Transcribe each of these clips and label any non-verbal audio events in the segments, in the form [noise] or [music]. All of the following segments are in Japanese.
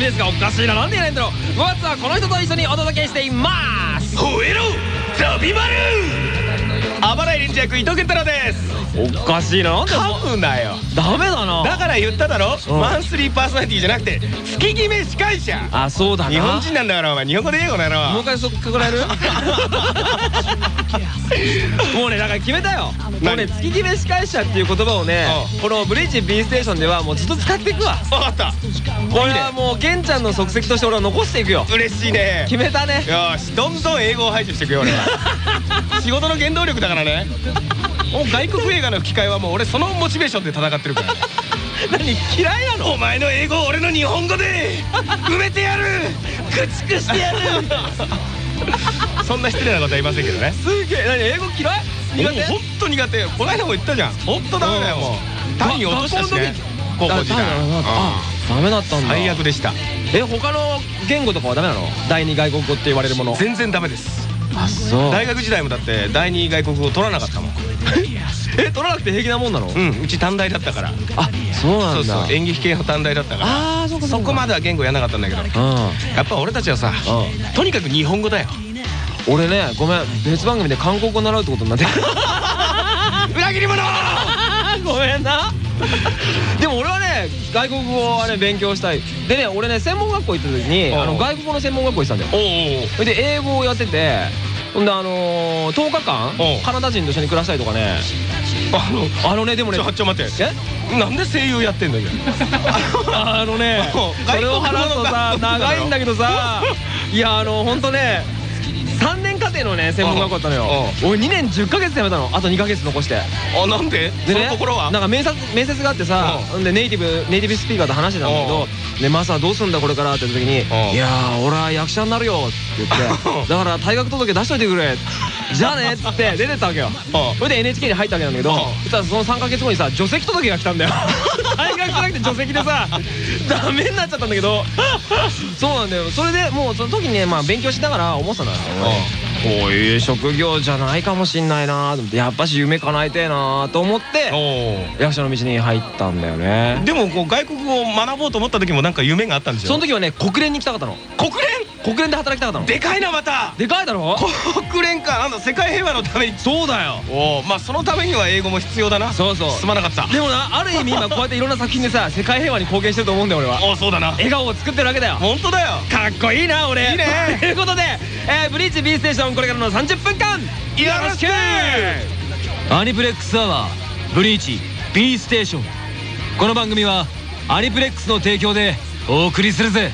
組ですがおかしいななんでやねんだろう5月はこの人と一緒にお届けしています。吠えろザビバル。あばらいレンジ役伊藤健太郎です。おかしいななんで噛むなよダメだな。だから言っただろ？うん。マンスリーパーソナリティじゃなくて月決め司会者。あそうだな。日本人なんだからお前。日本語で言えよこの野郎もう一回そっからやる？[laughs] もうねだから決めたよ。もうね何月決め司会者っていう言葉をねうこのブリーチ B ステーションではもうずっと使っていくわ。分かった。これはもう玄ちゃんの足跡として俺は残していくよ。嬉しいね。決めたね。よしどんどん英語を排除していくよ俺は。[laughs] 仕事の原動力だからね外国映画の吹き替えはもう俺そのモチベーションで戦ってるから [laughs] 何嫌いなの？お前の英語を俺の日本語で。[laughs] 埋めてやる。駆逐してやる。[laughs] そんな失礼なことは言いませんけどね。すげえ。何英語嫌い？苦手？もう本当苦手。この間も言ったじゃん。本当ダメだよもう。単位落としたしね高校時。代。あダメだったんだ。最悪でした。え他の言語とかはダメなの？第二外国語って言われるもの。全然ダメです。あそう。大学時代もだって第二外国語取らなかったもん [laughs] え取らなくて平気なもんなの？うんうち短大だったから。あそうなそうんだそう演劇系の短大だったから。ああそそこまでは言語やんなかったんだけど。うん。やっぱ俺たちはさうとにかく日本語だよ。俺ねごめん別番組で韓国語習うってことになって。る [laughs] 裏切り者！[laughs] ごめんな。でも俺はね外国語はね勉強したい。でね俺ね専門学校行った時にうんあの外国語の専門学校行ってたんだよ。それで英語をやっててほんであのー、10日間う。んカナダ人と一緒に暮らしたりとかね。あのあのねでもねちょちょ待って。え？なんで声優やってんのよ [laughs] あのね [laughs] うんそれを話すとさ長いんだけどさいやあのほんとね3年課程のね専門学校だったのよ。俺2年10ヶ月で辞めたの。あと2ヶ月残して。あなんで？そでねなんか面接面接があってさうでネイティブネイティブスピーカーと話してたんだけど「でマサどうすんだこれから」って言った時にうん「いやー俺は役者になるよ」って言って「だから退学届出しといてくれ」[laughs] じゃあねっつって出てったわけよ。うん。それで NHK に入ったわけなんだけどうん。そしたらその3ヶ月後にさ除籍届が来たんだよ。[laughs] 退学じゃなくて除籍でさダメになっちゃったんだけど。そうなんだよ。それでもうその時にねまあ勉強しながら思ってたんだよこういう職業じゃないかもしんないな。と思ってやっぱし夢叶えてえなと思ってお役者の道に入ったんだよね。でもこう外国語を学ぼうと思った時もなんか夢があったんでしょ？その時はね国連に行きたかったの。国国連で働きたかったの？連でかいなまた。でかいだろ？国連かなんだ世界平和のために。そうだよ。おおまあそのためには英語も必要だな。そうそう。すまなかった。でもなある意味今こうやっていろんな作品でさ世界平和に貢献してると思うんだよ俺は。おそうだな。笑顔を作ってるわけだよ。本当だよ。かっこいいな俺。いいね。ということで、えーブリーチ B ステーションこれからの30分間。よろしく。アニプレックスアワーブリーチ B ステーション。この番組はアニプレックスの提供でお送りするぜ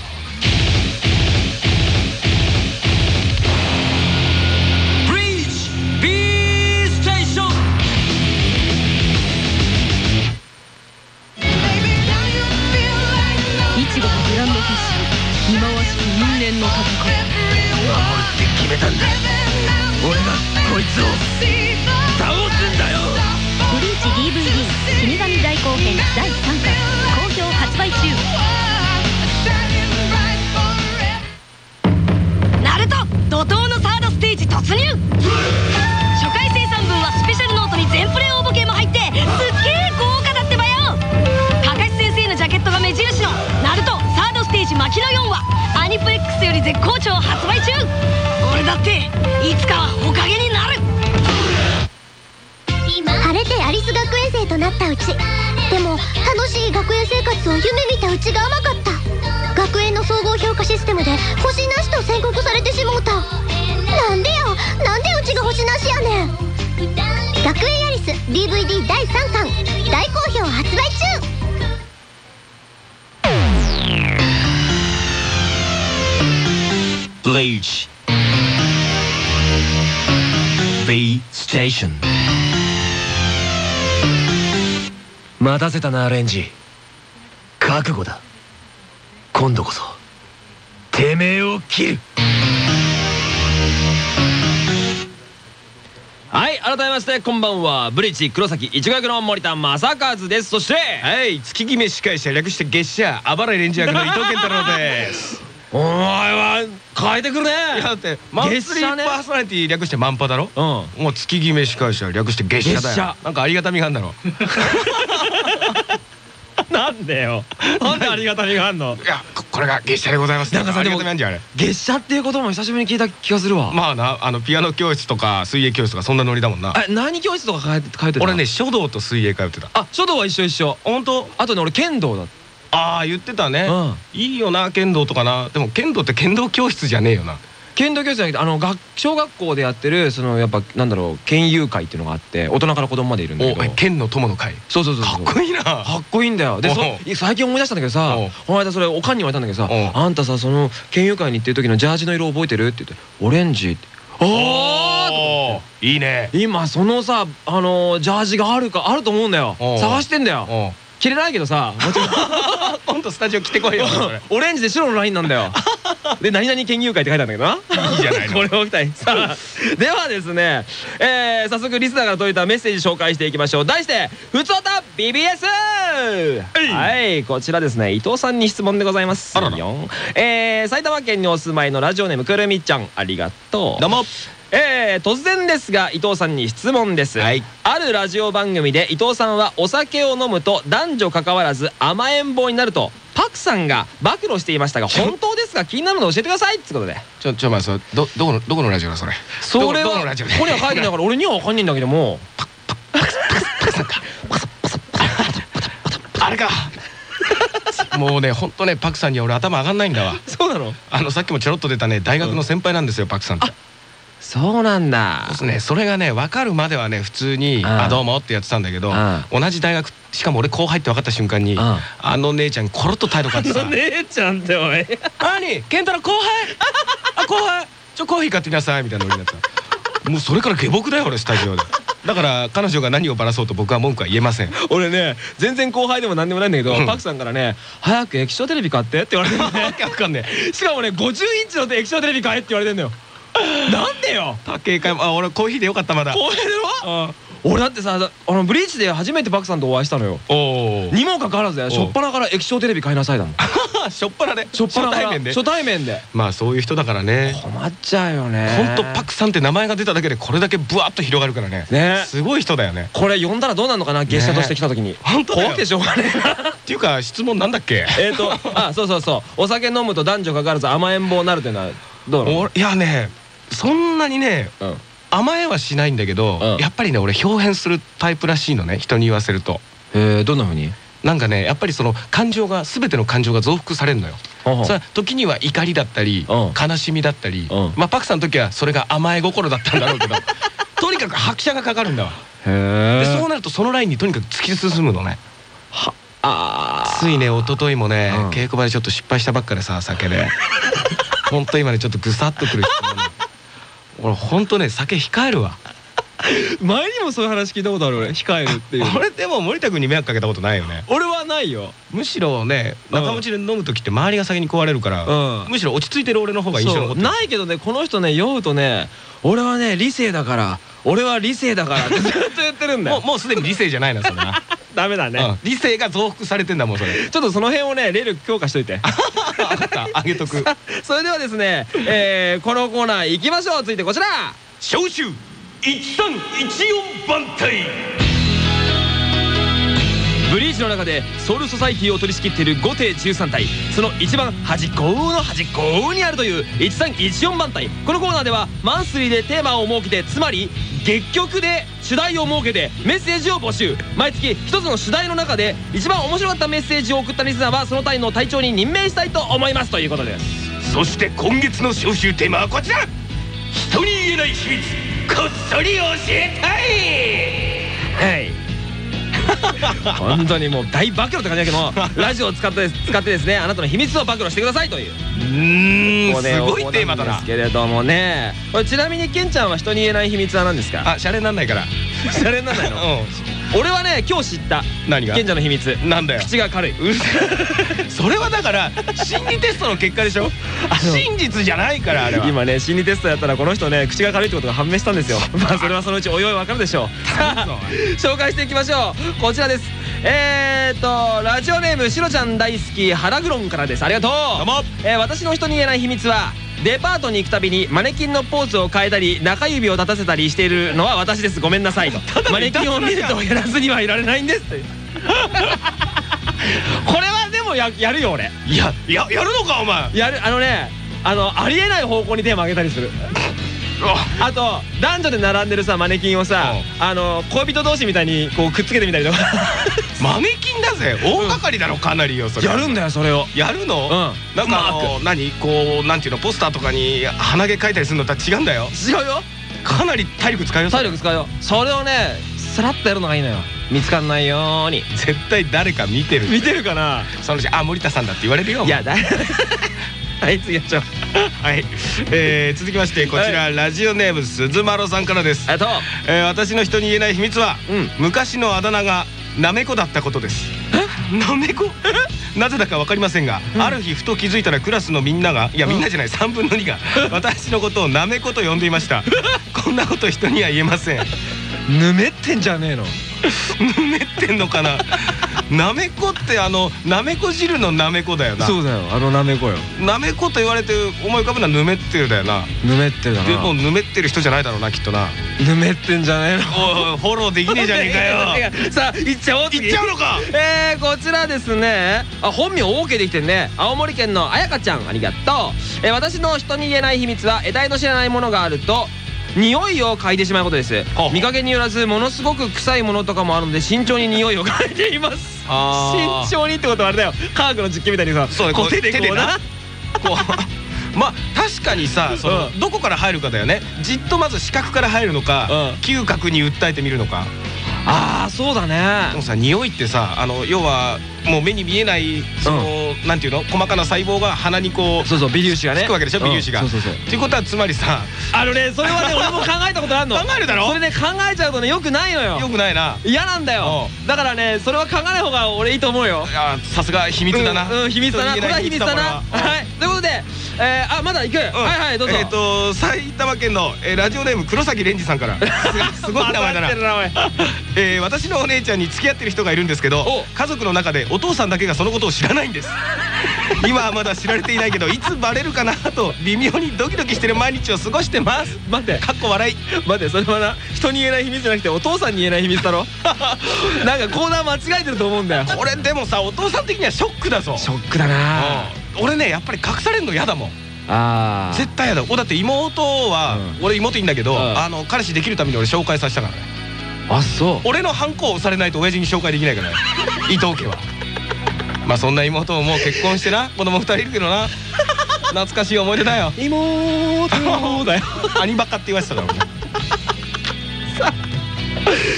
見たうちが甘かった。学園の総合評価システムで星なしと宣告されてしもうた。なんでや？なんでうちが星なしやねん。学園アリス DVD 第3巻大好評発売中。Bleach B Station. 待たせたなレンジ。覚悟だ。今度こそてめえを切る。はい改めましてこんばんは。ブリーチ黒崎一学の森田正和です。そしてはい月決め司会者略して月謝あばらいレンジ役の伊藤健太郎です。[laughs] お前は変えてくるね。いやだってマンスリーパーソナリティ略してマンパだろ？うん。もう月決め司会者略して月謝だ月謝。よなんかありがたみがあるんだろ？[laughs] なんでよ。なんでありがたみがあんの？いやここれが月謝でございますなんかさでも月謝っていうことも久しぶりに聞いた気がするわ。まあなあのピアノ教室とか水泳教室とかそんなノリだもんな。え何教室とか通って通ってた俺ね書道と水泳通ってた。あ書道は一緒一緒。本当？あとね俺剣道だ。ああ言ってたね。うん。いいよな剣道とかな。でも剣道って剣道教室じゃねえよな剣道教室じゃなくてあの学小学校でやってるそのやっぱなんだろう剣友会っていうのがあって大人から子供までいるんだけど。剣の友の会？そうそうそうかっこいいな。かっこいいんだよ。で最近思い出したんだけどさおこの間それおかんに言われたんだけどさお「あんたさその剣友会に行ってる時のジャージの色覚えてる?」って言って「オレンジ」って「おー!」おー。いいね。今そのさあのージャージがあるかあると思うんだよ。探してんだよ。お着れないけどさ。[laughs] もちろん。今度スタジオ来てこいよ。オレンジで白のラインなんだよ。[laughs] で何々研究会って書いてあるんだけどな。いいじゃないの。これを着たいさあ。ではですね、えー早速リスナーから届いたメッセージ紹介していきましょう。題して「ふつおた BBS」はい。こちらですね。伊藤さんに質問でございます。あらら。よえー埼玉県にお住まいのラジオネームくるみちゃん。ありがとう。どうもえー突然ですが伊藤さんに質問です、はい。あるラジオ番組で伊藤さんはお酒を飲むと男女関わらず甘えん坊になるとパクさんが暴露していましたが本当ですか？気になるの教えてくださいってことで。ちょちょまあそれどどこのどこのラジオだそれ？それはどこここには書いてないから [laughs] 俺には分かんないんだけども。あれか。もうねほんとねパクさんには俺頭上がんないんだわそうなのあのさっきもちょろっと出たね大学の先輩なんですよパクさんってそうなんだ。そうですね。それがね分かるまではね普通に「んあ。どうも」ってやってたんだけどうん同じ大学しかも俺後輩って分かった瞬間にんあ。の姉ちゃんコロッと態度変わってさ。姉ちゃんっておい「[laughs] 何？健太郎後輩？[laughs] あ後輩？ちょコーヒー買ってきなさい」みたいなノリになった。もうそれから下僕だよ俺スタジオで。だから彼女が何をばらそうと僕は文句は言えません。俺ね全然後輩でも何でもないんだけど、うん。パクさんからね「早く液晶テレビ買って」って言われて [laughs] わけわかんねえ。しかもね50インチの液晶テレビ買えって言われてんのよ [laughs] なんでよ？高い買いあ俺コーヒーでよかったまだ。後輩だろ俺だってさあのブリーチで初めてパクさんとお会いしたのよ。にもかかわらずねお初っ端から液晶テレビ買いなさいだもん。[laughs] しょっぱなで初対面で。初対面で。まあそういう人だからね。困っちゃうよね。ほんとパクさんって名前が出ただけでこれだけブワッと広がるからね。ね。すごい人だよね。これ呼んだらどうなるのかな？月謝として来た時に。本当怖くてしょうがねえな。っていうか質問なんだっけえっとあそうそうそう。お酒飲むと男女関わらず甘えん坊になるっていうのはどうなの？俺いやねそんなにねうん。甘えはしないんだけど、うん。やっぱりね俺表変するタイプらしいのね人に言わせると。えーどんな風に？なんかねやっぱりその感情が全ての感情が増幅されるのよ。それは時には怒りだったりうん。悲しみだったりうん。まあパクさんの時はそれが甘え心だったんだろうけど [laughs] とにかく拍車がかかるんだわ。へでそうなるとそのラインにとにかく突き進むのね。あついね一昨日もね、うん。稽古場でちょっと失敗したばっかでさ酒で。ほんと今ねちょっとぐさっとくる質問俺ほんとね酒控えるわ。[laughs] 前にもそういう話聞いたことある俺。控えるっていう。[laughs] 俺でも森田君に迷惑かけたことないよね。俺はないよ。むしろねうん。仲持ちで飲む時って周りが先に壊れるから、うん。むしろ落ち着いてる俺の方が印象残ってる。ないけどねこの人ね酔うとね俺はね理性だから俺は理性だからってずっと言ってるんだよ。もうもうすでに理性じゃないなそれな、ダメだね。うん。理性が増幅されてんだもんそれ。[laughs] ちょっとその辺をねレール強化しといて。分かった。あげとく。[laughs] それではですね、えーこのコーナー行きましょう。続いてこちら。召集1314番隊ブリーチの中でソウルソサイティを取り仕切っている5艇13体その一番端っこの端っこにあるという1314番隊。このコーナーではマンスリーでテーマを設けてつまり月曲で主題を設けてメッセージを募集。毎月一つの主題の中で一番面白かったメッセージを送ったリスナーはその隊の隊長に任命したいと思いますということです。そして今月の招集テーマはこちら。人に言えない秘密こっそり教えたい。はい本当にもう大暴露って感じだけども [laughs] ラジオを使って使ってですねあなたの秘密を暴露してくださいという。うーんすごいテーマだな。ですけれどもね。これちなみにケンちゃんは人に言えない秘密は何ですか？あシャレになんないから。シャレにならないの？[laughs] う俺はね今日知った。ん何が？ケンちゃんの秘密。なんだよ。口が軽い。うそれはだから心理テストの結果でしょ？真実じゃないからあれは。今ね心理テストやったらこの人ね口が軽いってことが判明したんですよ。[laughs] まあそれはそのうちおいおいわかるでしょう。[laughs] 紹介していきましょう。こちらです。えーっとラジオネームしろちゃん大好き腹グロンからです。ありがとう。どうも。えー私の人に言えない秘密はデパートに行くたびにマネキンのポーズを変えたり中指を立たせたりしているのは私です。ごめんなさいと。[laughs] マネキンを見るとやらずにはいられないんです。というこれはでもややるよ俺。いやややるのかお前。やるあのねあのありえない方向に手を上げたりするあと男女で並んでるさマネキンをさあの恋人同士みたいにこうくっつけてみたりとか。[laughs] マネキンだぜ。大掛かりだろかなりよそれ。やるんだよそれを。やるの？うん。なんか何？こうなんていうの？ポスターとかに鼻毛描いたりするのとは違うんだよ。違うよ。かなり体力使うよ体力使うよ。それをねスラッとやるのがいいのよ。見つかんないように。絶対誰か見てる見てるかな？そのうちあ森田さんだって言われるよ。いやだ [laughs] [laughs] はい次やっちゃおうはい、えー続きましてこちら、ラジオネーム鈴丸さんからです、ありがとえー私の人に言えない秘密は、うん。昔のあだ名がなめこだったことです。なめこ？[laughs] なぜだかわかりませんが、ある日ふと気づいたらクラスのみんながいやみんなじゃない3分の2が私のことをなめこと呼んでいました。こんなこと人には言えません。うぬめってんじゃねえの？ぬめってんのかな？なめこってあのなめこ汁のなめこだよな。そうだよ。あのなめこよ。なめこと言われて思い浮かぶのはぬめってるだよな。ぬめってるだな。でもぬめってる人じゃないだろうなきっとな。ぬめってんじゃねえの。フォローできねえじゃねえかよ。[laughs] さあ行っちゃおう行っちゃうのか。えー、こちらですね。あ本名 OK できてんね。青森県のあやかちゃんありがとう、えー私の人に言えない秘密は得体の知らないものがあると匂いを嗅いでしまうことです。見かけによらずものすごく臭いものとかもあるので慎重に匂いを嗅いでいます。慎重にってことはあれだよ。科学の実験みたいにさそうこう手でこうな。こう。[laughs] まあ確かにさその、うんどこから入るかだよね。じっとまず視覚から入るのか、うん。嗅覚に訴えてみるのか。ああそうだね。でもさ匂いってさあの要はもう目に見えないその、なんていうの？細かな細胞が鼻にこうそうそう微粒子がね。つくわけでしょ？微粒子が。うんそうそうそう。っていうことはつまりさあのねそれはね俺も考えたことあるの。[laughs] 考えるだろそれね考えちゃうとねよくないのよ。よくないな。嫌なんだよ。だからねそれは考えない方が俺いいと思うよ。さすが秘密だな、うんうん秘密だな。これは秘密だな。はい。ということでえーあまだ行く。はいはいどうぞ。えっ、と埼玉県の、えーラジオネーム黒崎蓮司さんから。[laughs] すごい名前だな。[laughs] えー私のお姉ちゃんに付き合ってる人がいるんですけどお家族の中でお父さんだけがそのことを知らないんです。[laughs] 今はまだ知られていないけどいつバレるかなと微妙にドキドキしてる毎日を過ごしてます。待って。かっこ笑い。待ってそれはな人に言えない秘密じゃなくてお父さんに言えない秘密だろ？なんかコーナー間違えてると思うんだよ。これでもさお父さん的にはショックだぞ。ショックだな。うん俺ねやっぱり隠されるの嫌だもん。あ絶対嫌だ。おだって妹は、うん。俺妹いいんだけど、うん。あの彼氏できるために俺紹介させたから。ねあそう。俺のハンコを押されないと親父に紹介できないから。ね [laughs] 伊藤家は。まあそんな妹ももう結婚してな。子供二人いるけどな。懐かしい思い出だよ。妹。[laughs] だよ。兄バカって言われてたから俺。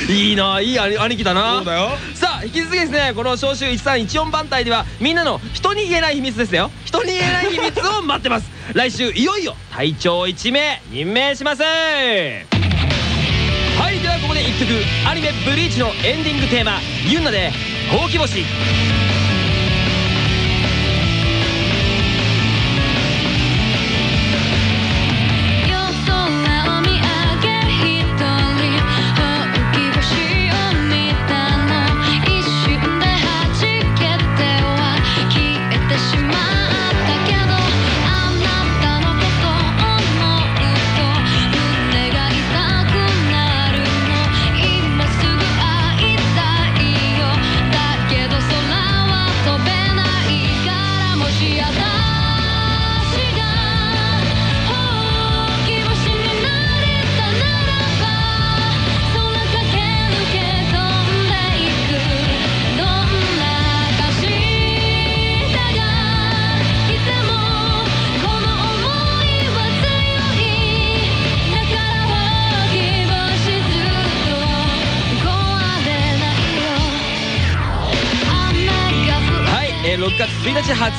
[laughs] いいないい兄兄貴だな。そうだよさあ引き続きですねこの召集1314番隊ではみんなの人に言えない秘密ですよ。人に言えない秘密を待ってます。[laughs] 来週いよいよ隊長1名任命します。はいではここで1曲アニメ「ブリーチ」のエンディングテーマ「ユンナ」で「ほうき星」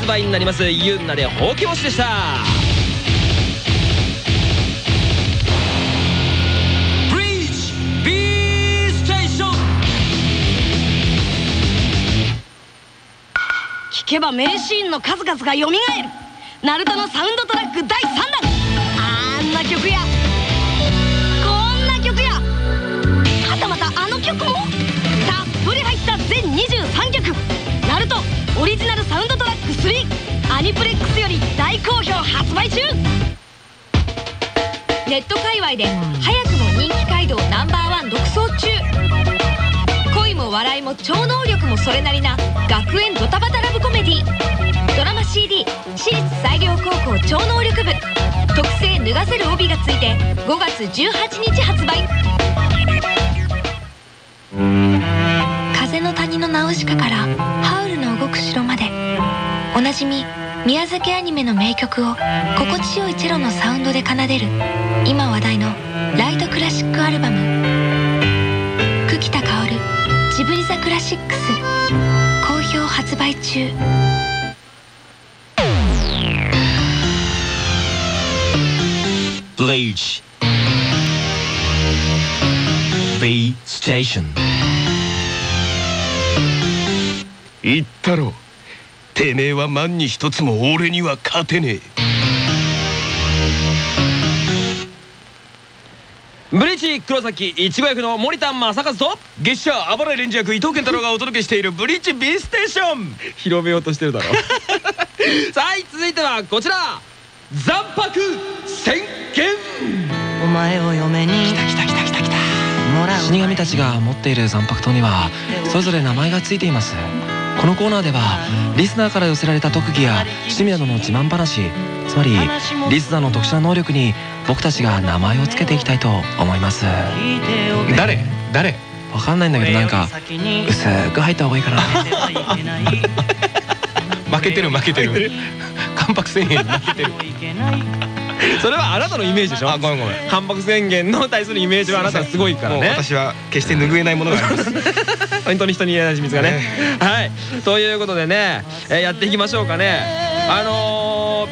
売になりますユンナでほうき星でした。聞けば名シーンの数々が蘇る。ナルトのサウンドトラック第3で早くも人気街道ナンバーワン独走中。恋も笑いも超能力もそれなりな学園ドタバタラブコメディ。ドラマ CD 私立西陵高校超能力部。特製脱がせる帯がついて5月18日発売。風の谷のナウシカからなじみ宮崎アニメの名曲を心地よいチェロのサウンドで奏でる今話題のライトクラシックアルバム。久喜田薫ジブリザクラシックス。好評発売中。Bleach. B Station. 言ったろてめえは万に一つも俺には勝てねブリーチ黒崎いちご役の森田正和とえ月謝暴れレンジ役伊藤健太郎がお届けしているブリッジ B ステーション。広めようとしてるだろ。[laughs] さあ続いてはこちら。残白宣言お前を嫁に。来た来た来た来た来た。死神たちが持っている残白刀にはそれぞれ名前がついていますこのコーナーではリスナーから寄せられた特技や趣味などの自慢話つまりリスナーの特殊な能力に僕たちが名前をつけていきたいと思います。誰？誰？わかんないんだけどなんか薄く入った方がいいかな。負けてる [laughs] 負けてる。関白宣言に負けてる [laughs] [laughs] それはあなたのイメージでしょ？あごめんごめん。関白宣言の対するイメージはあなたはすごいからね。私は決して拭えないものがあります。本当に人に言えない秘密がね。はい。ということでね、えーやっていきましょうかね。あの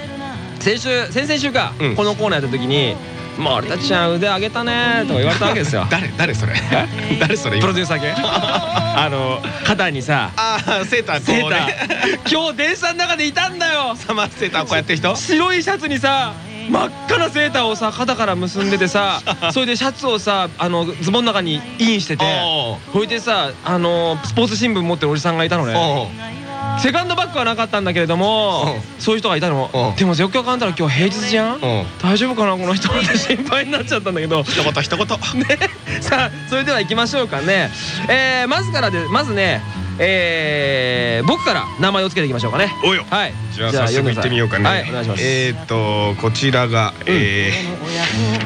ー、先週先々週か、うん。このコーナーやった時に「もう俺たちは腕上げたね」とか言われたわけですよ。[laughs] 誰誰それ？誰それプロデューサー系？[laughs] あの肩にさああセーターセーター。今日電車の中でいたんだよ。サマーセーターこうやってる人？白いシャツにさ真っ赤なセーターをさ肩から結んでてさ [laughs] それでシャツをさあのズボンの中にインしてておう。それでさあのスポーツ新聞持ってるおじさんがいたのね。セカンドバッグはなかったんだけれどもそういう人がいたの。う。んでもよくよく考えたら今日平日じゃん？大丈夫かな？この人って心配になっちゃったんだけど。一言一言。[laughs] ね。さあそれでは行きましょうかね。えーまずからでまずねえー僕から名前をつけていきましょうかね。およ。はい。じゃあ早速行ってみようかね。はいお願いします。えーっとこちらがえ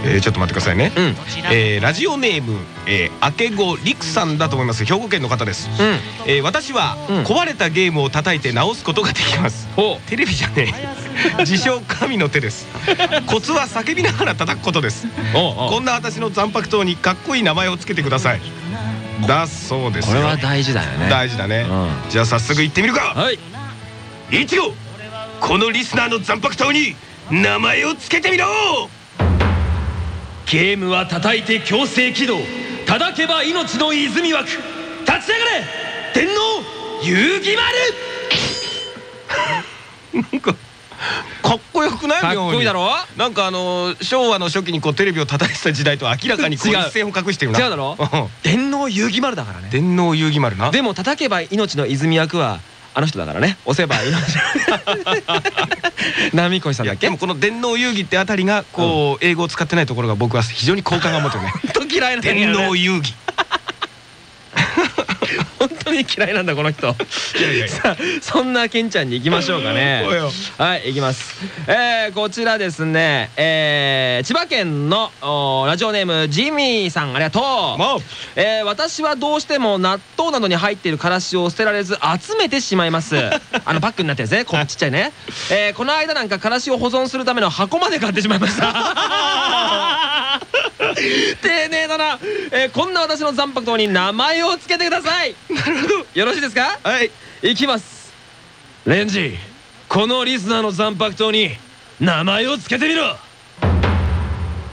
ーえーちょっと待ってくださいね。うん。えーラジオネームえーあけごりくさんだと思います。兵庫県の方です。うん。えー私はうん。壊れたゲームを叩いて直すことができます。ほテレビじゃねえ。[laughs] 自称神の手です。コツは叫びながら叩くことです。こんな私の残白刀にかっこいい名前をつけてくださいだそうですよ。これは大事だよね。大事だね。うん。じゃあ早速行ってみるか。はい。いちごこのリスナーの残白刀に名前をつけてみろ。ゲームは叩いて強制起動。叩けば命の泉湧く立ち上がれ。天皇遊戯丸。[laughs] なんかこよくない？かっこいいだろ？なんかあのー昭和の初期にこうテレビを叩いてた時代と明らかにこう一線を隠してるな。違うだろ？うん。天皇遊戯丸だからね。天皇遊戯丸な。でも叩けば命の泉役はあの人だからね。押せば命 [laughs] 波越さんだっけ？でもこの天皇遊戯ってあたりがこう英語を使ってないところが僕は非常に好感が持ってるね。嫌いなんだよね。天皇遊戯本当に嫌いなんだこの人。さあそんなケンちゃんに行きましょうかね。はい行きます。えー、こちらですね。えー、千葉県のラジオネームジミーさんありがとう。えー私はどうしても納豆などに入っているからしを捨てられず集めてしまいます。[laughs] あのバッグになってるやつね。こうちっちゃいね、えーこの間なんかからしを保存するための箱まで買ってしまいました。[laughs] 丁寧だな、えーこんな私の残白刀に名前をつけてください。よろしいですか？はい。いきます。レンジこのリスナーの残白刀に名前をつけてみろ。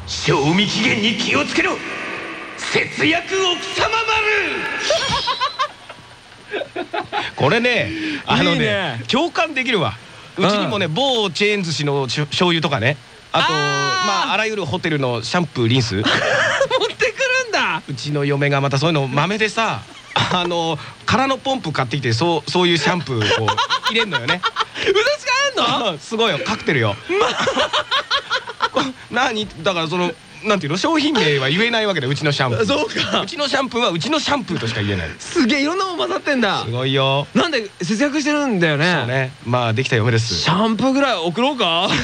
賞味期限に気をつけろ。節約奥様丸。[laughs] これねあのね。いいね共感できるわ。うちにもね某チェーン寿司のしょ醤油とかね。あとまああらゆるホテルのシャンプーリンス [laughs] うちの嫁がまたそういうの豆でさあの空のポンプ買ってきてそうそういうシャンプーを入れんのよね。うど使えんの？すごいよ。カクテルよ。[laughs] こ何？だからそのなんていうの？商品名は言えないわけだうちのシャンプー。[laughs] そうか。うちのシャンプーはうちのシャンプーとしか言えない。すげえいろんなもん混ざってんだ。すごいよ。なんで節約してるんだよね。そうね。まあできた嫁です。シャンプーぐらい送ろうか？[laughs]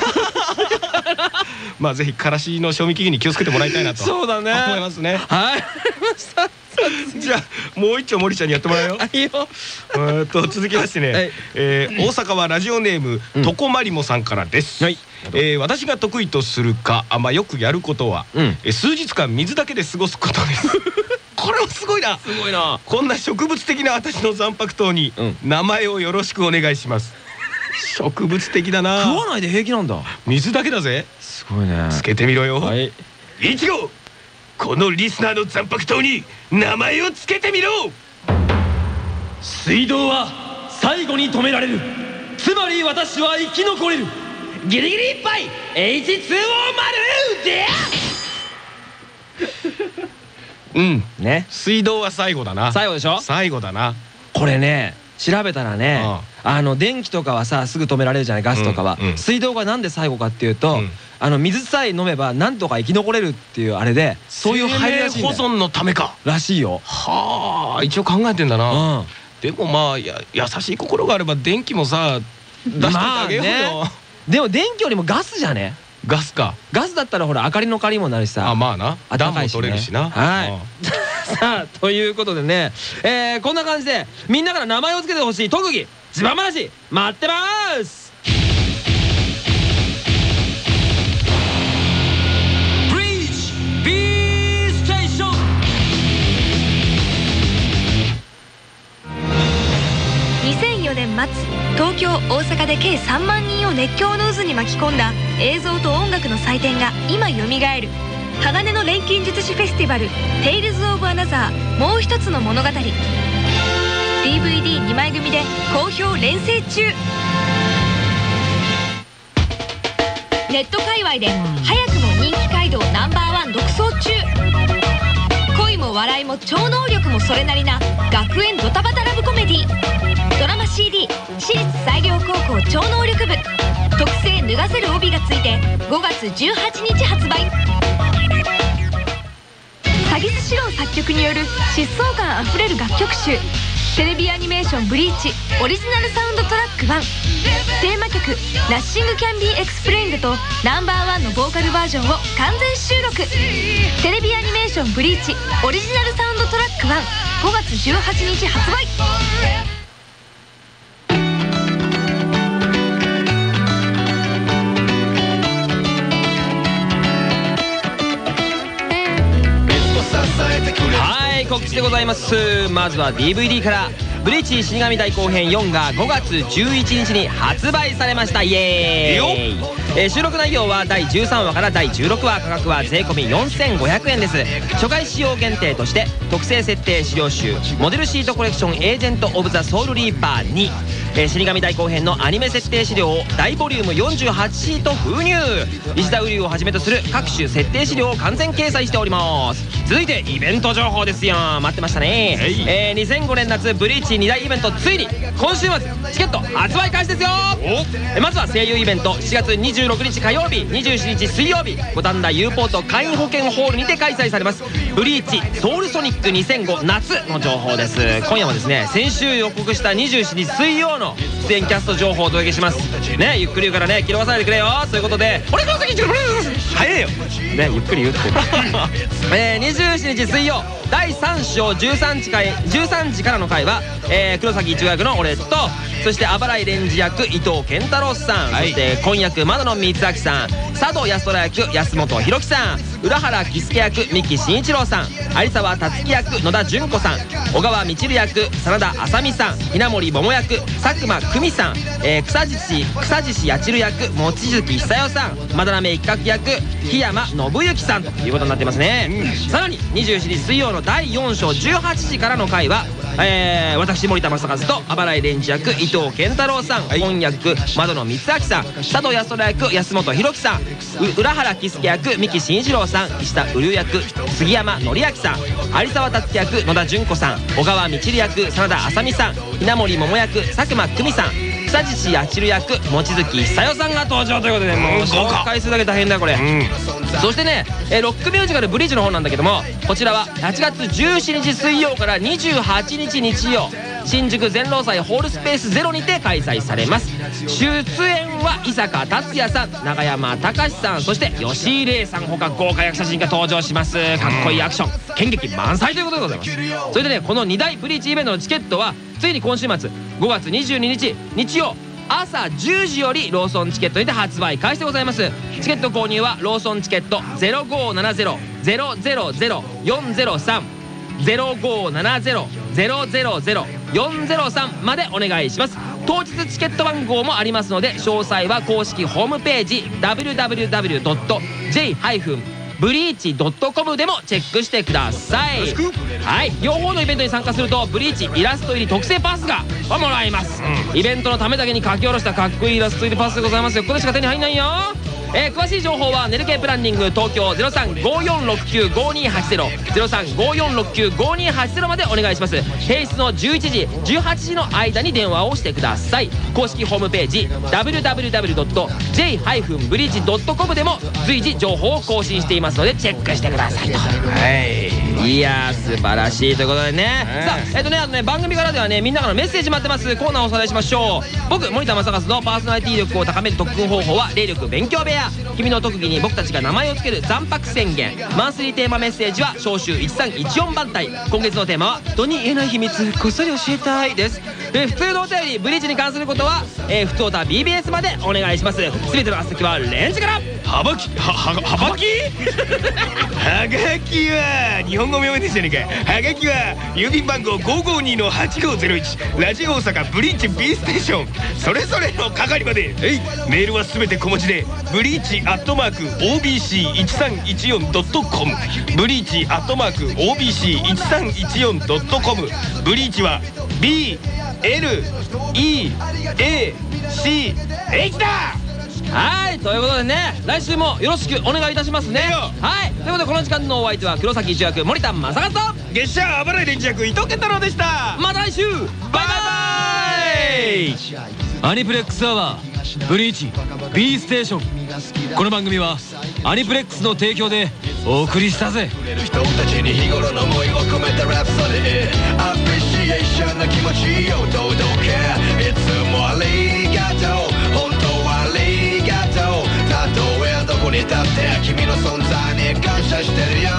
まあぜひからしの賞味期限に気をつけてもらいたいなとそうだね。思いますね。はい [laughs] じゃあもう一丁森ちゃんにやってもらうよ。いいよ。えーっと続きましてね、はい。えー大阪はラジオネーム、うん。とこまりもさんからです、はい。えー私が得意とするかあまあよくやることは、うん。えー数日間水だけで過ごすことです。[laughs] これはすごいな。すごいな。こんな植物的な私の残白糖にうん。名前をよろしくお願いします。植物的だ食なわないで平気なんだ。水だけだぜ。すごいね。つけてみろよ、はい。いちごこのリスナーの残白糖に名前をつけてみろ。水道は最後に止められる。つまり私は生き残れる。ギリギリいっぱい。H2O 丸で [laughs] うん。ね。水道は最後だな。最後でしょ？最後だな。これね調べたらねあの電気とかはさすぐ止められるじゃないガスとかは、うんうん水道がなんで最後かっていうと、うん。あの水さえ飲めばなんとか生き残れるっていうあれでそういう生命保存のためか。らしいよ。はあ一応考えてんだうな、ん。でもまあや優しい心があれば電気もさ出してあげようよ、でも電気よりもガスじゃね？ガスか。ガスだったらほら明かりの代わりにもなるしさ。あまあな。暖も取れるしな。はい。[laughs] さあということでね、えーこんな感じでみんなから名前を付けてほしい。特技。自慢話。待ってます。ブリーチ B ステーション2004年末東京大阪で計3万人を熱狂の渦に巻き込んだ映像と音楽の祭典が今よみがえる。鋼の錬金術師フェスティバル「 Tales of Another もう一つの物語」DVD2 枚組で好評錬成中。ネット界隈で早くも人気街道ナンバーワン独走中。笑いも超能力もそれなりな学園ドタバタラブコメディ。ドラマ CD 私立彩陵高校超能力部。特製脱がせる帯がついて5月18日発売。鷺巣詩郎作曲による疾走感あふれる楽曲集。テレビアニメーション「ブリーチ」オリジナルサウンドトラック1テーマ曲「 Nothing Can Be Explained」と Number One のボーカルバージョンを完全収録。テレビアニメーション「ブリーチ」オリジナルサウンドトラック15月18日発売。告知でございます。まずは DVD から「ブリーチ死神大後編4」が5月11日に発売されました。イエーイ。えー収録内容は第13話から第16話価格は税込4500円です。初回使用限定として特製設定資料集モデルシートコレクションエージェント・オブ・ザ・ソウル・リーパー2えー死神大後編のアニメ設定資料を大ボリューム48シート封入。石田瓜生をはじめとする各種設定資料を完全掲載しております続いてイベント情報ですよ。待ってましたね、えー2005年夏ブリーチ2大イベント。ついに今週末チケット発売開始ですよ。えーまずは声優イベント。7月26日火曜日27日水曜日。五反田 U ポート会員保険ホールにて開催されます。ブリーチソウルソニック2005夏の情報です。今夜はですね先週予告した27日水曜の出演キャスト情報をお届けします。ねゆっくり言うからね気逃さないでくれよ。ということで俺から先に早えよ。ねゆっくり言うって。[laughs] えー、27日水曜第3章13時回13時からの回は、えー、黒崎一護役の俺とそしてあばらいレンジ役伊藤健太郎さん、そして婚役窓野光明さん。佐藤康虎役安本博樹さん。浦原喜助役三木真一郎さん。有沢達樹役野田純子さん。小川みちる役真田麻美さん。稲森桃役佐久間久美さん、えー、草地草地八千役望月久代さん。まだらめ一角役檜山信之さんということになってますね、さらに27日水曜の第4章18時からの回はえー、私森田正和とあばらいレンジ役伊藤健太郎さん、婚役窓野光明さん。佐藤康虎役安本博樹さん。う浦原喜助役三木真一郎さん。石田瓜生役杉山紀明さん。有沢達樹役野田純子さん。小川みちる役真田麻美さん。稲森桃役佐久間久美さん久地八千役望月久代さんが登場ということでもう紹介するだけ大変だよこれ、うん。そしてね、えーロックミュージカル「ブリーチ」の方なんだけどもこちらは8月17日水曜から28日日曜新宿全労祭ホールスペースゼロにて開催されます。出演は伊坂達也さん永山隆さんそして吉井玲さん他豪華役者陣が登場します。かっこいいアクション。剣劇満載ということでございます。それでねこの2大ブリーチイベントのチケットはついに今週末5月22日日曜朝10時よりローソンチケットにて発売開始でございます。チケット購入はローソンチケット0570-000-403 0570-000-403までお願いします。当日チケット番号もありますので詳細は公式ホームページ www.j-breach.com でもチェックしてください。はい。両方のイベントに参加するとブリーチイラスト入り特製パスがもらえます、イベントのためだけに書き下ろしたかっこいいイラスト入りパスでございますよ。ここでしか手に入んないよえー詳しい情報はネルケプランニング東京0354695280 0354695280までお願いします。平日の11時18時の間に電話をしてください。公式ホームページ www.j-bridge.com でも随時情報を更新していますのでチェックしてくださいと。はい。い。やー素晴らしいということでね。ね。さあえっとねあのね番組からではねみんなからのメッセージ待ってます。コーナーをおさらいしましょう。僕森田正和のパーソナリティ力を高める特訓方法は霊力勉強部屋。君の特技に僕たちが名前を付ける残白宣言。マンスリーテーマメッセージは召集1314番隊。今月のテーマは人に言えない秘密こっそり教えたいです。で普通のお便りブリーチに関することは、えー、ふつおた BBS までお願いします。全ての宛先はレンジからはばき？はははばき？はがきは日本語も読めてじゃねえかはがきは郵便番号552の8501ラジオ大阪ブリーチ B ステーション。それぞれの係まで。いメールはすべて小文字で。ブリーチアットマーク OBC1314.com ブリーチアットマーク OBC1314.com ブリーチは BLEAC H だ！はいということでね来週もよろしくお願いいたしますね。いいよ。はいということでこの時間のお相手は黒崎一役森田正和と。月謝あばらい連着伊藤健太郎でした。また来週。バイバイ。アニプレックスアワーブリーチ B ステーション。この番組はアニプレックスの提供でお送りしたぜ。人たちに日頃の思いを込めたラプソディアプリシエーションの気持ちを届けこに立って君の存在に感謝してるよ。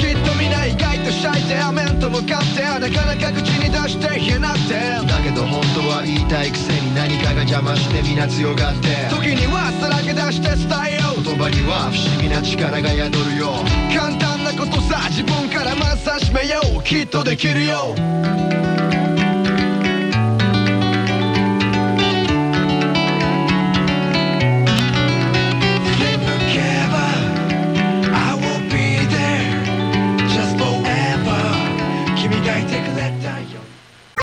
きっと皆意外とシャイで面と向かってなかなか口に出して言えなくて。だけど本当は言いたいくせに何かが邪魔して皆強がって。時にはさらけ出して伝えよう。言葉には不思議な力が宿るよ。簡単なことさ自分からまず始めよう。きっとできるよ